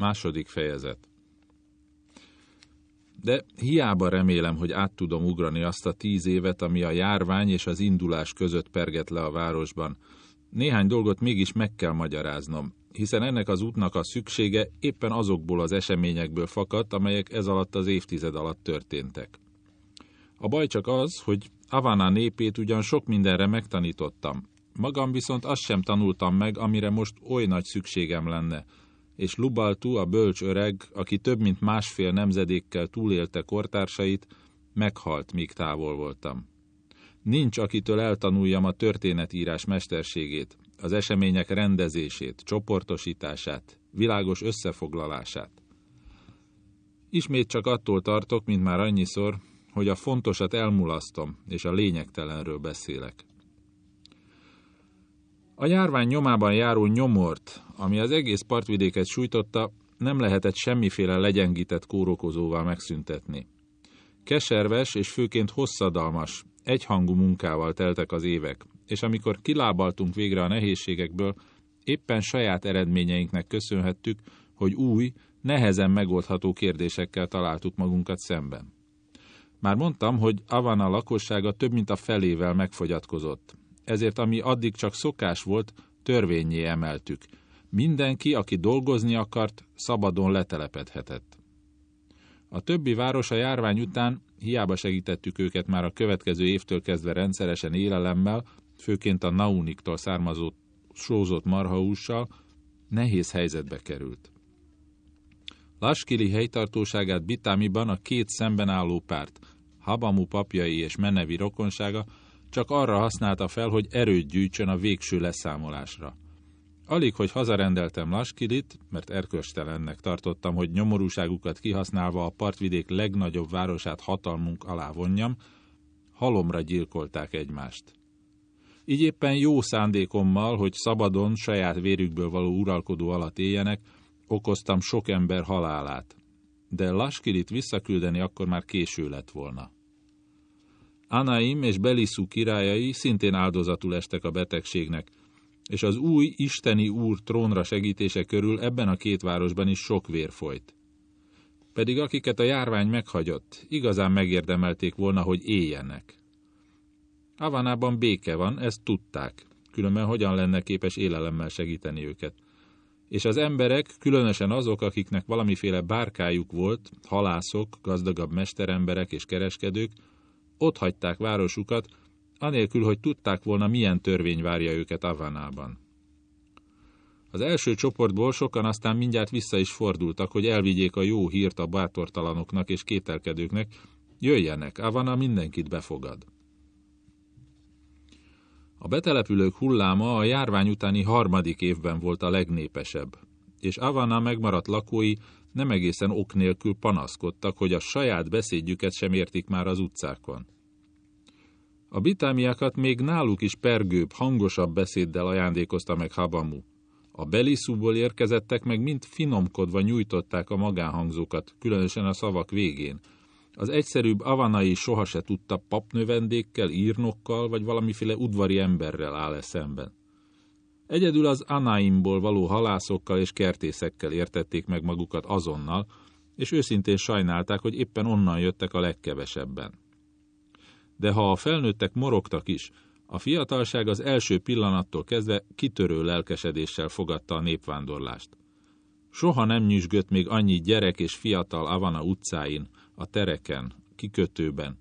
Második fejezet. De hiába remélem, hogy át tudom ugrani azt a tíz évet, ami a járvány és az indulás között perget le a városban. Néhány dolgot mégis meg kell magyaráznom, hiszen ennek az útnak a szüksége éppen azokból az eseményekből fakadt, amelyek ez alatt az évtized alatt történtek. A baj csak az, hogy Havana népét ugyan sok mindenre megtanítottam, magam viszont azt sem tanultam meg, amire most oly nagy szükségem lenne, és Lubaltu, a bölcs öreg, aki több mint másfél nemzedékkel túlélte kortársait, meghalt, míg távol voltam. Nincs, akitől eltanuljam a történetírás mesterségét, az események rendezését, csoportosítását, világos összefoglalását. Ismét csak attól tartok, mint már annyiszor, hogy a fontosat elmulasztom, és a lényegtelenről beszélek. A járvány nyomában járó nyomort, ami az egész partvidéket sújtotta, nem lehetett semmiféle legyengített kórokozóval megszüntetni. Keserves és főként hosszadalmas, egyhangú munkával teltek az évek, és amikor kilábaltunk végre a nehézségekből, éppen saját eredményeinknek köszönhettük, hogy új, nehezen megoldható kérdésekkel találtuk magunkat szemben. Már mondtam, hogy Avana lakossága több mint a felével megfogyatkozott, ezért ami addig csak szokás volt, törvényé emeltük. Mindenki, aki dolgozni akart, szabadon letelepedhetett. A többi város a járvány után, hiába segítettük őket már a következő évtől kezdve rendszeresen élelemmel, főként a nauniktól származó sózott marhahússal, nehéz helyzetbe került. Laskili helytartóságát Bitámiban a két szemben álló párt, Habamu papjai és Menevi rokonsága csak arra használta fel, hogy erőt gyűjtsön a végső leszámolásra. Alig, hogy hazarendeltem Laskilit, mert erköstelennek tartottam, hogy nyomorúságukat kihasználva a partvidék legnagyobb városát hatalmunk alá vonjam, halomra gyilkolták egymást. Így éppen jó szándékommal, hogy szabadon, saját vérükből való uralkodó alatt éljenek, okoztam sok ember halálát. De Laskilit visszaküldeni akkor már késő lett volna. Anaim és Belisú királyai szintén áldozatul estek a betegségnek, és az új isteni úr trónra segítése körül ebben a két városban is sok vér folyt. Pedig akiket a járvány meghagyott, igazán megérdemelték volna, hogy éljenek. Avanában béke van, ezt tudták, különben hogyan lenne képes élelemmel segíteni őket. És az emberek, különösen azok, akiknek valamiféle bárkájuk volt, halászok, gazdagabb mesteremberek és kereskedők, ott hagyták városukat, anélkül, hogy tudták volna, milyen törvény várja őket Avanában. Az első csoportból sokan aztán mindjárt vissza is fordultak, hogy elvigyék a jó hírt a bátortalanoknak és kételkedőknek, jöjjenek, Avana mindenkit befogad. A betelepülők hulláma a járvány utáni harmadik évben volt a legnépesebb, és Avana megmaradt lakói nem egészen ok nélkül panaszkodtak, hogy a saját beszédjüket sem értik már az utcákon. A bitámiákat még náluk is pergőbb, hangosabb beszéddel ajándékozta meg Habamu. A beliszúból érkezettek meg mind finomkodva nyújtották a magánhangzókat, különösen a szavak végén. Az egyszerűbb avanai soha se tudta papnövendékkel, írnokkal vagy valamiféle udvari emberrel áll-e szemben. Egyedül az Anaimból való halászokkal és kertészekkel értették meg magukat azonnal, és őszintén sajnálták, hogy éppen onnan jöttek a legkevesebben. De ha a felnőttek morogtak is, a fiatalság az első pillanattól kezdve kitörő lelkesedéssel fogadta a népvándorlást. Soha nem nyüzsgött még annyi gyerek és fiatal Avana utcáin, a tereken, kikötőben,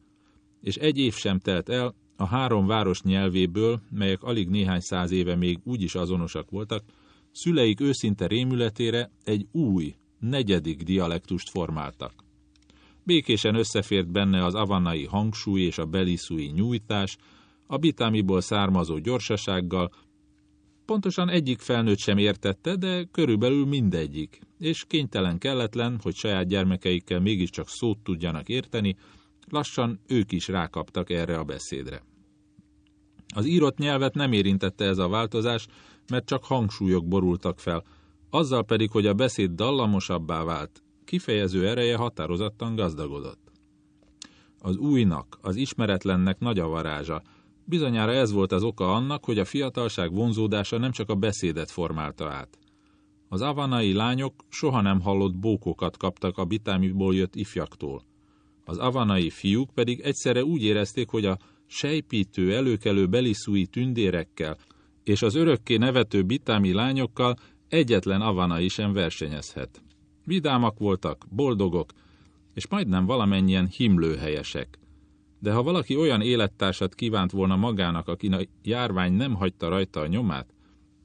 és egy év sem telt el, a három város nyelvéből, melyek alig néhány száz éve még úgy is azonosak voltak, szüleik őszinte rémületére egy új, negyedik dialektust formáltak. Békésen összefért benne az avannai hangsúly és a beliszúi nyújtás, a bitámiból származó gyorsasággal, pontosan egyik felnőtt sem értette, de körülbelül mindegyik, és kénytelen kelletlen, hogy saját gyermekeikkel mégiscsak szót tudjanak érteni, lassan ők is rákaptak erre a beszédre. Az írott nyelvet nem érintette ez a változás, mert csak hangsúlyok borultak fel, azzal pedig, hogy a beszéd dallamosabbá vált, kifejező ereje határozottan gazdagodott. Az újnak, az ismeretlennek nagy a varázsa. Bizonyára ez volt az oka annak, hogy a fiatalság vonzódása nem csak a beszédet formálta át. Az avanai lányok soha nem hallott bókokat kaptak a bitámiból jött ifjaktól. Az avanai fiúk pedig egyszerre úgy érezték, hogy a sejpítő, előkelő beliszúi tündérekkel és az örökké nevető bitámi lányokkal egyetlen avanai sem versenyezhet. Vidámak voltak, boldogok, és majdnem valamennyien himlőhelyesek. De ha valaki olyan élettársat kívánt volna magának, akin a járvány nem hagyta rajta a nyomát,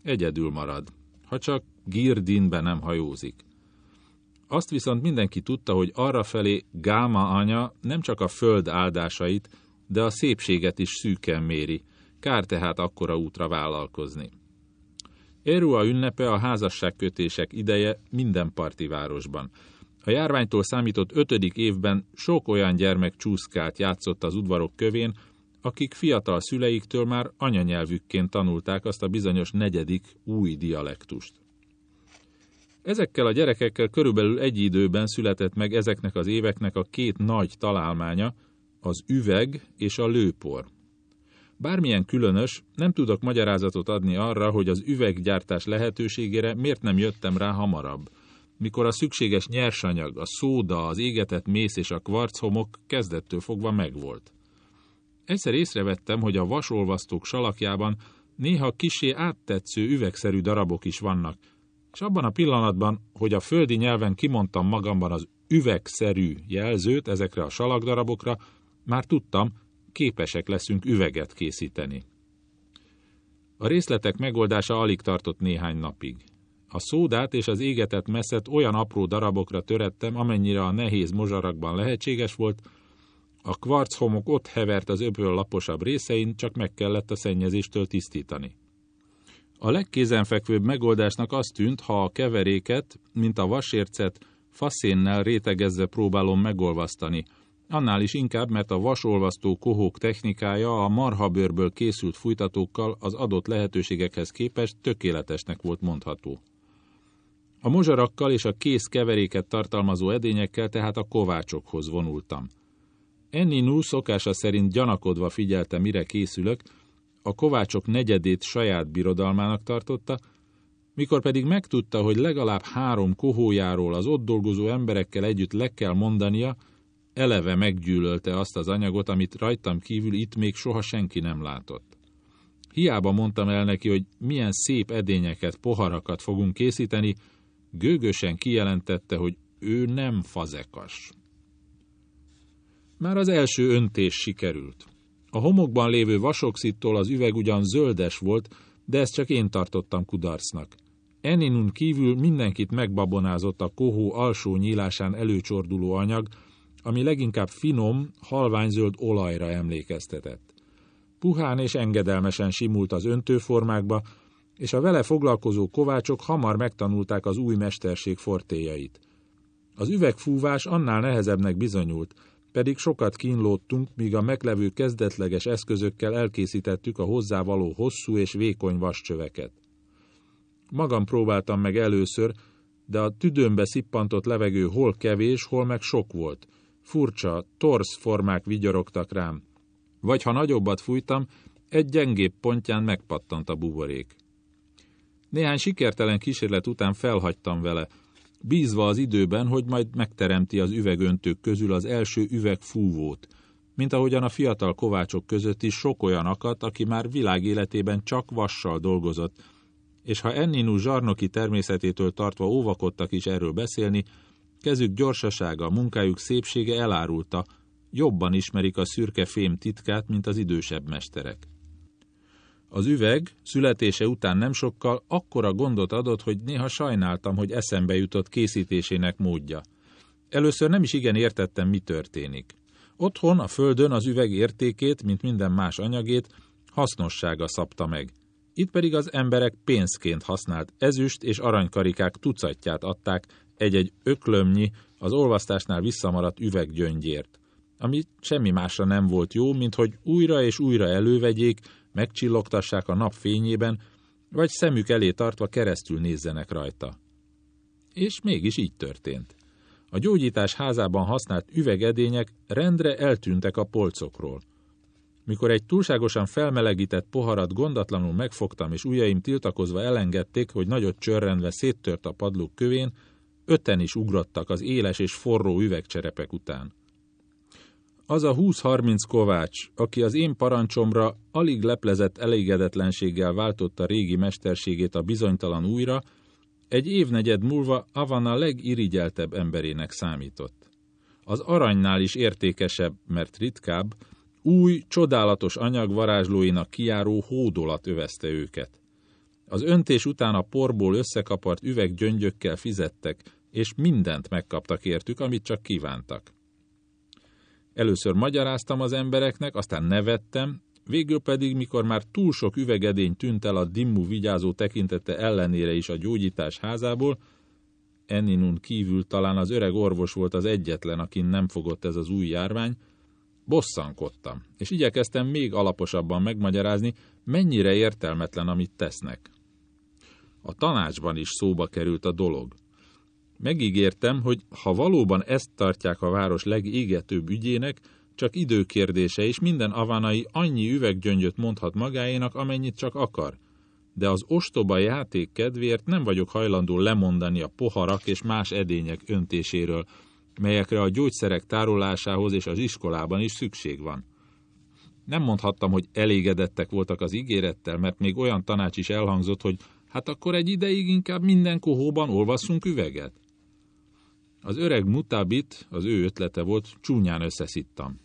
egyedül marad, ha csak Girdinbe nem hajózik. Azt viszont mindenki tudta, hogy arrafelé Gáma anya nem csak a föld áldásait, de a szépséget is szűken méri, kár tehát akkora útra vállalkozni. Érua ünnepe a házasságkötések ideje minden parti városban. A járványtól számított ötödik évben sok olyan gyermek csúszkált játszott az udvarok kövén, akik fiatal szüleiktől már anyanyelvükként tanulták azt a bizonyos negyedik új dialektust. Ezekkel a gyerekekkel körülbelül egy időben született meg ezeknek az éveknek a két nagy találmánya, az üveg és a lőpor. Bármilyen különös, nem tudok magyarázatot adni arra, hogy az üveggyártás lehetőségére miért nem jöttem rá hamarabb, mikor a szükséges nyersanyag, a szóda, az égetett mész és a kvarchomok kezdettől fogva megvolt. Egyszer észrevettem, hogy a vasolvasztók salakjában néha kisé áttetsző üvegszerű darabok is vannak, és abban a pillanatban, hogy a földi nyelven kimondtam magamban az üvegszerű jelzőt ezekre a salakdarabokra, már tudtam, képesek leszünk üveget készíteni. A részletek megoldása alig tartott néhány napig. A szódát és az égetett messzet olyan apró darabokra törettem, amennyire a nehéz mozsarakban lehetséges volt, a kvarchomok ott hevert az öböl laposabb részein, csak meg kellett a szennyezéstől tisztítani. A legkézenfekvőbb megoldásnak az tűnt, ha a keveréket, mint a vasércet, faszénnel rétegezve próbálom megolvasztani, annál is inkább, mert a vasolvasztó kohók technikája a marhabőrből készült fújtatókkal az adott lehetőségekhez képest tökéletesnek volt mondható. A mozsarakkal és a kész keveréket tartalmazó edényekkel tehát a kovácsokhoz vonultam. Ennyi szokása szerint gyanakodva figyelte, mire készülök, a kovácsok negyedét saját birodalmának tartotta, mikor pedig megtudta, hogy legalább három kohójáról az ott dolgozó emberekkel együtt le kell mondania, eleve meggyűlölte azt az anyagot, amit rajtam kívül itt még soha senki nem látott. Hiába mondtam el neki, hogy milyen szép edényeket, poharakat fogunk készíteni, gőgösen kijelentette, hogy ő nem fazekas. Már az első öntés sikerült. A homokban lévő vasoxittól az üveg ugyan zöldes volt, de ezt csak én tartottam kudarcnak. Eninun kívül mindenkit megbabonázott a kohó alsó nyílásán előcsorduló anyag, ami leginkább finom, halványzöld olajra emlékeztetett. Puhán és engedelmesen simult az öntőformákba, és a vele foglalkozó kovácsok hamar megtanulták az új mesterség fortéjait. Az üvegfúvás annál nehezebbnek bizonyult, pedig sokat kínlódtunk, míg a meglevő kezdetleges eszközökkel elkészítettük a hozzávaló hosszú és vékony vascsöveket. Magam próbáltam meg először, de a tüdőmbe szippantott levegő hol kevés, hol meg sok volt. Furcsa, torsz formák vigyorogtak rám. Vagy ha nagyobbat fújtam, egy gyengébb pontján megpattant a buborék. Néhány sikertelen kísérlet után felhagytam vele, bízva az időben, hogy majd megteremti az üvegöntők közül az első üvegfúvót, mint ahogyan a fiatal kovácsok között is sok olyan akadt, aki már világéletében csak vassal dolgozott, és ha Enninu zsarnoki természetétől tartva óvakodtak is erről beszélni, kezük gyorsasága, munkájuk szépsége elárulta, jobban ismerik a szürke fém titkát, mint az idősebb mesterek. Az üveg születése után nem sokkal akkora gondot adott, hogy néha sajnáltam, hogy eszembe jutott készítésének módja. Először nem is igen értettem, mi történik. Otthon, a földön az üveg értékét, mint minden más anyagét, hasznossága szabta meg. Itt pedig az emberek pénzként használt ezüst és aranykarikák tucatját adták egy-egy öklömnyi az olvasztásnál visszamaradt üveggyöngyért, ami semmi másra nem volt jó, mint hogy újra és újra elővegyék, megcsillogtassák a nap fényében, vagy szemük elé tartva keresztül nézzenek rajta. És mégis így történt. A gyógyítás házában használt üvegedények rendre eltűntek a polcokról. Mikor egy túlságosan felmelegített poharat gondatlanul megfogtam, és ujjaim tiltakozva elengedték, hogy nagyot csörrendve széttört a padlók kövén, öten is ugrottak az éles és forró üvegcserepek után. Az a 20-30 kovács, aki az én parancsomra alig leplezett elégedetlenséggel váltotta régi mesterségét a bizonytalan újra, egy évnegyed múlva Avana legirigyeltebb emberének számított. Az aranynál is értékesebb, mert ritkább, új, csodálatos anyag varázslóinak kiáró hódolat övezte őket. Az öntés után a porból összekapart üveggyöngyökkel fizettek, és mindent megkaptak értük, amit csak kívántak. Először magyaráztam az embereknek, aztán nevettem, végül pedig, mikor már túl sok üvegedény tűnt el a dimmu vigyázó tekintete ellenére is a gyógyítás házából, Enninun kívül talán az öreg orvos volt az egyetlen, akin nem fogott ez az új járvány, bosszankodtam, és igyekeztem még alaposabban megmagyarázni, mennyire értelmetlen, amit tesznek. A tanácsban is szóba került a dolog. Megígértem, hogy ha valóban ezt tartják a város legégetőbb ügyének, csak időkérdése, és minden avánai annyi üveggyöngyöt mondhat magáénak, amennyit csak akar. De az ostoba játék kedvéért nem vagyok hajlandó lemondani a poharak és más edények öntéséről, melyekre a gyógyszerek tárolásához és az iskolában is szükség van. Nem mondhattam, hogy elégedettek voltak az ígérettel, mert még olyan tanács is elhangzott, hogy hát akkor egy ideig inkább minden kohóban olvasszunk üveget. Az öreg mutabit, az ő ötlete volt, csúnyán összeszittam.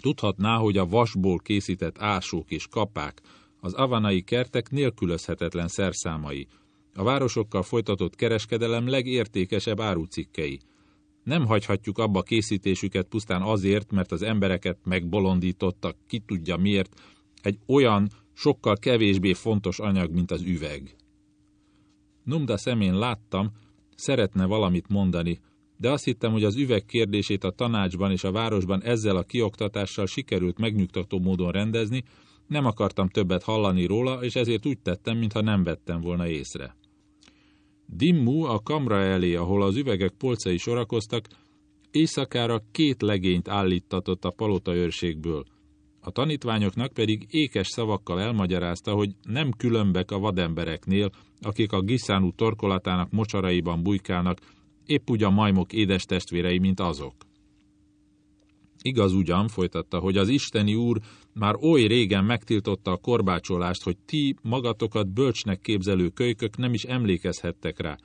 Tudhatná, hogy a vasból készített ásók és kapák, az avanai kertek nélkülözhetetlen szerszámai, a városokkal folytatott kereskedelem legértékesebb árucikkei. Nem hagyhatjuk abba készítésüket pusztán azért, mert az embereket megbolondítottak, ki tudja miért, egy olyan, sokkal kevésbé fontos anyag, mint az üveg. Numda szemén láttam, szeretne valamit mondani, de azt hittem, hogy az üveg kérdését a tanácsban és a városban ezzel a kioktatással sikerült megnyugtató módon rendezni, nem akartam többet hallani róla, és ezért úgy tettem, mintha nem vettem volna észre. Dimmu a kamra elé, ahol az üvegek polcai sorakoztak, éjszakára két legényt állítatott a palota őrségből. A tanítványoknak pedig ékes szavakkal elmagyarázta, hogy nem különbek a vadembereknél, akik a giszánú torkolatának mocsaraiban bujkálnak, épp úgy majmok édes testvérei, mint azok. Igaz ugyan, folytatta, hogy az Isteni úr már oly régen megtiltotta a korbácsolást, hogy ti magatokat bölcsnek képzelő kölykök nem is emlékezhettek rá.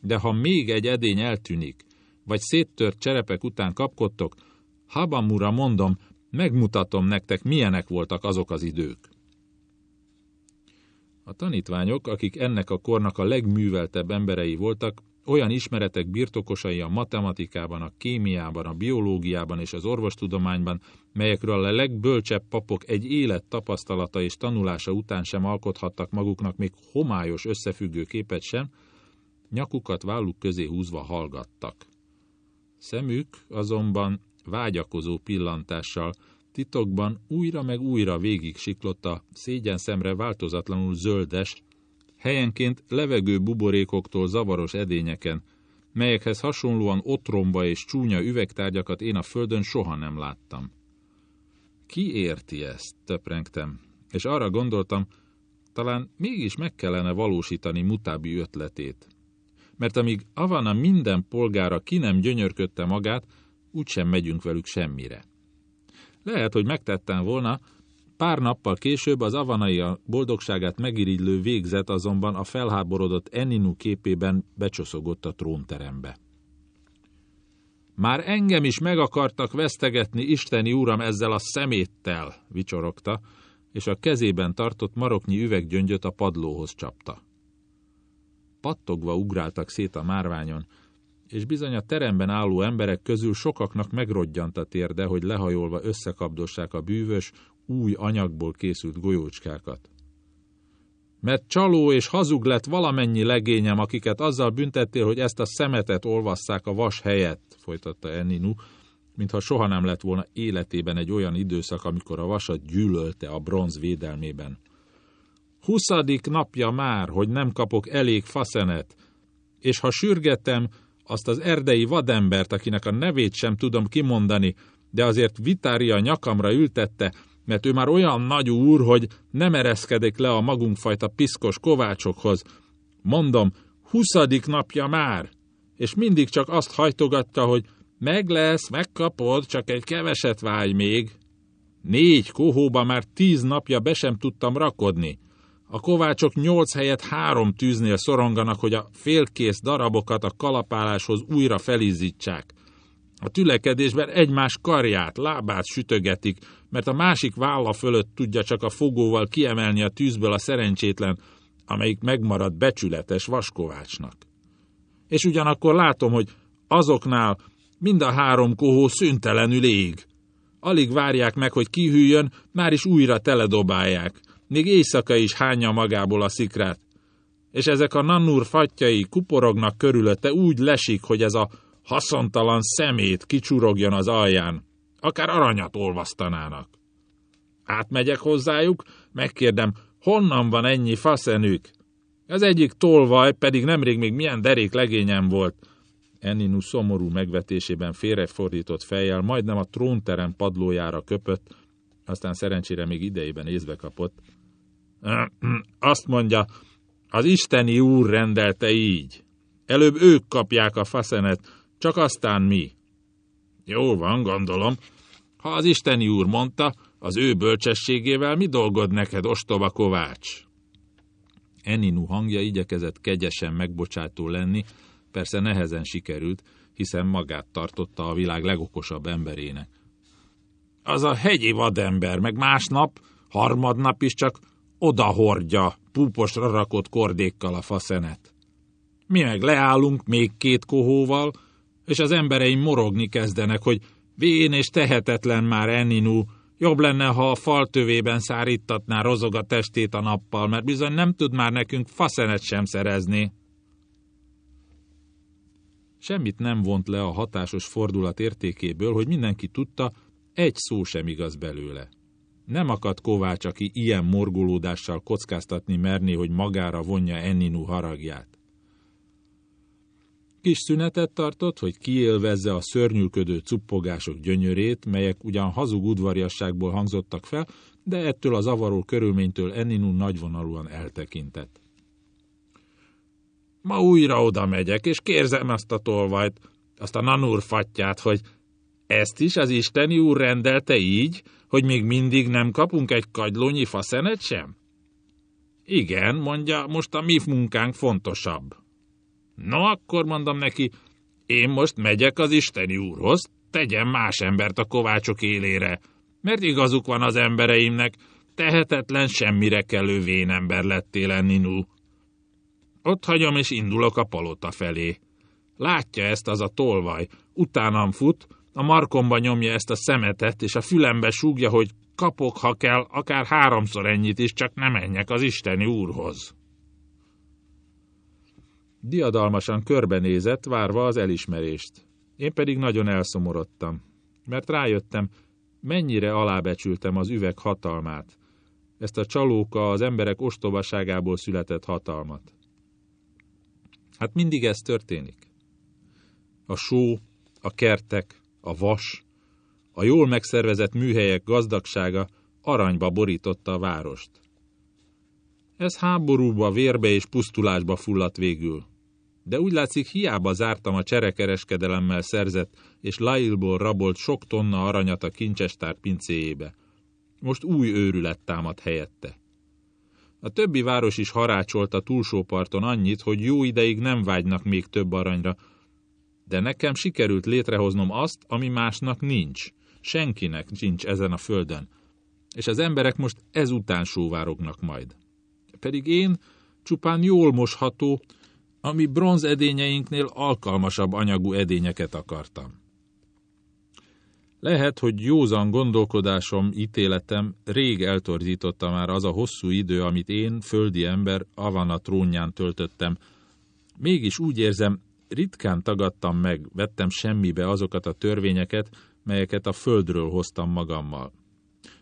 De ha még egy edény eltűnik, vagy széttört cserepek után kapkodtok, Habamura mondom, megmutatom nektek, milyenek voltak azok az idők. A tanítványok, akik ennek a kornak a legműveltebb emberei voltak, olyan ismeretek birtokosai a matematikában, a kémiában, a biológiában és az orvostudományban, melyekről a legbölcsebb papok egy élet tapasztalata és tanulása után sem alkothattak maguknak még homályos összefüggő képet sem, nyakukat válluk közé húzva hallgattak. Szemük azonban vágyakozó pillantással, titokban újra meg újra végig siklott a szégyen szemre változatlanul zöldes, helyenként levegő buborékoktól zavaros edényeken, melyekhez hasonlóan otromba és csúnya üvegtárgyakat én a földön soha nem láttam. Ki érti ezt? töprengtem, és arra gondoltam, talán mégis meg kellene valósítani Mutábi ötletét. Mert amíg Avana minden polgára ki nem gyönyörködte magát, úgysem megyünk velük semmire. Lehet, hogy megtettem volna, Pár nappal később az avanai a boldogságát megirigylő végzet azonban a felháborodott Eninu képében becsoszogott a trónterembe. Már engem is meg akartak vesztegetni, isteni úram, ezzel a szeméttel, vicsorogta, és a kezében tartott maroknyi üveggyöngyöt a padlóhoz csapta. Pattogva ugráltak szét a márványon, és bizony a teremben álló emberek közül sokaknak megrodjant a térde, hogy lehajolva összekapdossák a bűvös, új anyagból készült golyócskákat. Mert csaló és hazug lett valamennyi legényem, akiket azzal büntettél, hogy ezt a szemetet olvasszák a vas helyett, folytatta Enninu, mintha soha nem lett volna életében egy olyan időszak, amikor a vasat gyűlölte a bronz védelmében. Huszadik napja már, hogy nem kapok elég faszenet, és ha sürgetem azt az erdei vadembert, akinek a nevét sem tudom kimondani, de azért vitária nyakamra ültette, mert ő már olyan nagy úr, hogy nem ereszkedik le a magunkfajta piszkos kovácsokhoz. Mondom, huszadik napja már, és mindig csak azt hajtogatta, hogy meg lesz, megkapod, csak egy keveset vágy még. Négy kohóba már tíz napja be sem tudtam rakodni. A kovácsok nyolc helyet három tűznél szoronganak, hogy a félkész darabokat a kalapáláshoz újra felizítsák. A tülekedésben egymás karját, lábát sütögetik, mert a másik válla fölött tudja csak a fogóval kiemelni a tűzből a szerencsétlen, amelyik megmarad becsületes vaskovácsnak. És ugyanakkor látom, hogy azoknál mind a három kohó szüntelenül ég. Alig várják meg, hogy kihűljön, már is újra teledobálják, még éjszaka is hányja magából a szikrát. És ezek a nannúr fattyai kuporognak körülötte, úgy lesik, hogy ez a haszontalan szemét kicsurogjon az alján. Akár aranyat olvasztanának. Átmegyek hozzájuk, megkérdem, honnan van ennyi faszenük? Az egyik tolvaj pedig nemrég még milyen derék legényem volt. Enninu szomorú megvetésében félrefordított fejjel majdnem a trónterem padlójára köpött, aztán szerencsére még idejében észbe kapott. Azt mondja, az isteni úr rendelte így. Előbb ők kapják a faszenet, csak aztán mi. Jó van, gondolom. Ha az isteni úr mondta, az ő bölcsességével mi dolgod neked, ostoba kovács? Eninu hangja igyekezett kegyesen megbocsátó lenni, persze nehezen sikerült, hiszen magát tartotta a világ legokosabb emberének. Az a hegyi vadember, meg másnap, harmadnap is csak odahordja púposra rakott kordékkal a faszenet. Mi meg leállunk még két kohóval, és az embereim morogni kezdenek, hogy vén és tehetetlen már Enninu, jobb lenne, ha a fal tövében szárítatná rozog a testét a nappal, mert bizony nem tud már nekünk faszenet sem szerezni. Semmit nem vont le a hatásos fordulat értékéből, hogy mindenki tudta, egy szó sem igaz belőle. Nem akad Kovács, aki ilyen morgolódással kockáztatni merni, hogy magára vonja Enninu haragját. Kis szünetet tartott, hogy kiélvezze a szörnyűködő cuppogások gyönyörét, melyek ugyan hazug udvariasságból hangzottak fel, de ettől az avaró körülménytől Enninu nagyvonalúan eltekintett. Ma újra oda megyek, és kérzem azt a tolvajt, azt a nanúr fattyát, hogy ezt is az isteni úr rendelte így, hogy még mindig nem kapunk egy kagylónyi faszenet sem? Igen, mondja, most a mi munkánk fontosabb. No, akkor mondom neki, én most megyek az isteni úrhoz, tegyen más embert a kovácsok élére, mert igazuk van az embereimnek, tehetetlen semmire kellő vénember lettél Ninu. Ott hagyom és indulok a palota felé. Látja ezt az a tolvaj, utánam fut, a markomba nyomja ezt a szemetet, és a fülembe súgja, hogy kapok, ha kell, akár háromszor ennyit is, csak ne menjek az isteni úrhoz. Diadalmasan körbenézett, várva az elismerést. Én pedig nagyon elszomorodtam, mert rájöttem, mennyire alábecsültem az üveg hatalmát, ezt a csalóka az emberek ostobaságából született hatalmat. Hát mindig ez történik. A só, a kertek, a vas, a jól megszervezett műhelyek gazdagsága aranyba borította a várost. Ez háborúba, vérbe és pusztulásba fulladt végül. De úgy látszik, hiába zártam a cserekereskedelemmel szerzett és Lailból rabolt sok tonna aranyat a kincsestár pincéjébe. Most új őrület támad helyette. A többi város is harácsolt a túlsó parton annyit, hogy jó ideig nem vágynak még több aranyra, de nekem sikerült létrehoznom azt, ami másnak nincs. Senkinek nincs ezen a földön. És az emberek most ezután sóvárognak majd. Pedig én csupán jól mosható, ami bronz edényeinknél alkalmasabb anyagú edényeket akartam. Lehet, hogy józan gondolkodásom, ítéletem rég eltorzította már az a hosszú idő, amit én, földi ember, Avana trónján töltöttem. Mégis úgy érzem, ritkán tagadtam meg, vettem semmibe azokat a törvényeket, melyeket a földről hoztam magammal.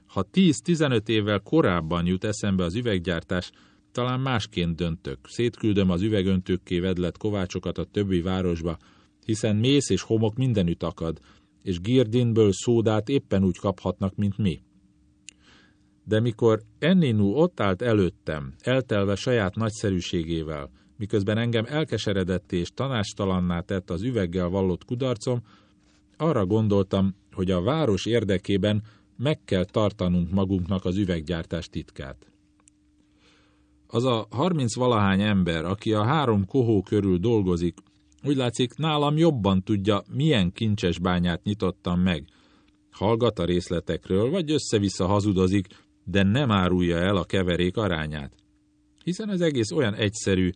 Ha 10-15 évvel korábban jut eszembe az üveggyártás, talán másként döntök. Szétküldöm az üvegöntőkké vedlet kovácsokat a többi városba, hiszen mész és homok mindenütt akad, és Girdinből szódát éppen úgy kaphatnak, mint mi. De mikor Enninu ott állt előttem, eltelve saját nagyszerűségével, miközben engem elkeseredett és tanástalanná tett az üveggel vallott kudarcom, arra gondoltam, hogy a város érdekében meg kell tartanunk magunknak az üveggyártás titkát. Az a harminc valahány ember, aki a három kohó körül dolgozik, úgy látszik, nálam jobban tudja, milyen kincses bányát nyitottam meg. Hallgat a részletekről, vagy össze-vissza hazudozik, de nem árulja el a keverék arányát. Hiszen az egész olyan egyszerű,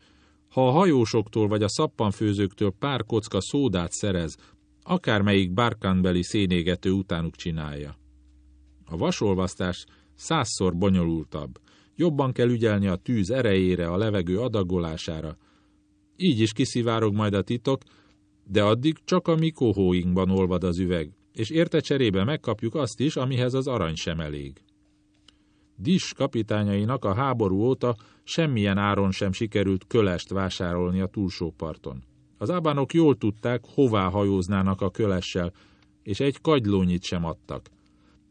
ha a hajósoktól vagy a szappanfőzőktől pár kocka szódát szerez, akármelyik bárkánbeli szénégető utánuk csinálja. A vasolvasztás százszor bonyolultabb. Jobban kell ügyelni a tűz erejére, a levegő adagolására. Így is kiszivárog majd a titok, de addig csak a mi olvad az üveg, és érte cserébe megkapjuk azt is, amihez az arany sem elég. Dis kapitányainak a háború óta semmilyen áron sem sikerült kölest vásárolni a túlsó parton. Az ábánok jól tudták, hová hajóznának a kölessel, és egy kagylónyit sem adtak.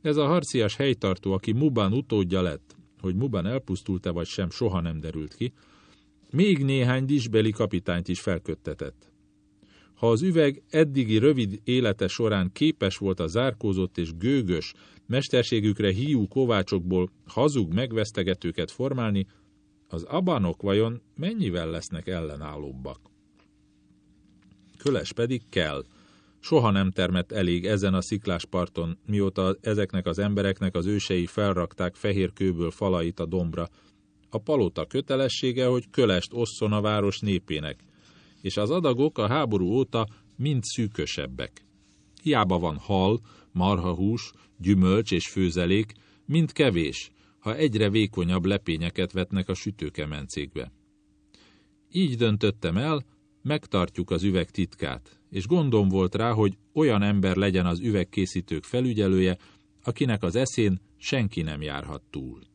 Ez a harcias helytartó, aki Muban utódja lett, hogy Muban elpusztult-e vagy sem, soha nem derült ki, még néhány disbeli kapitányt is felköttetett. Ha az üveg eddigi rövid élete során képes volt a zárkózott és gőgös, mesterségükre hiú kovácsokból hazug megvesztegetőket formálni, az abanok vajon mennyivel lesznek ellenállóbbak? Köles pedig kell. Soha nem termett elég ezen a sziklásparton, mióta ezeknek az embereknek az ősei felrakták fehér kőből falait a dombra. A palota kötelessége, hogy kölest osszon a város népének, és az adagok a háború óta mind szűkösebbek. Hiába van hal, marhahús, gyümölcs és főzelék, mind kevés, ha egyre vékonyabb lepényeket vetnek a sütőkemencékbe. Így döntöttem el, megtartjuk az üveg titkát, és gondom volt rá, hogy olyan ember legyen az üvegkészítők felügyelője, akinek az eszén senki nem járhat túl.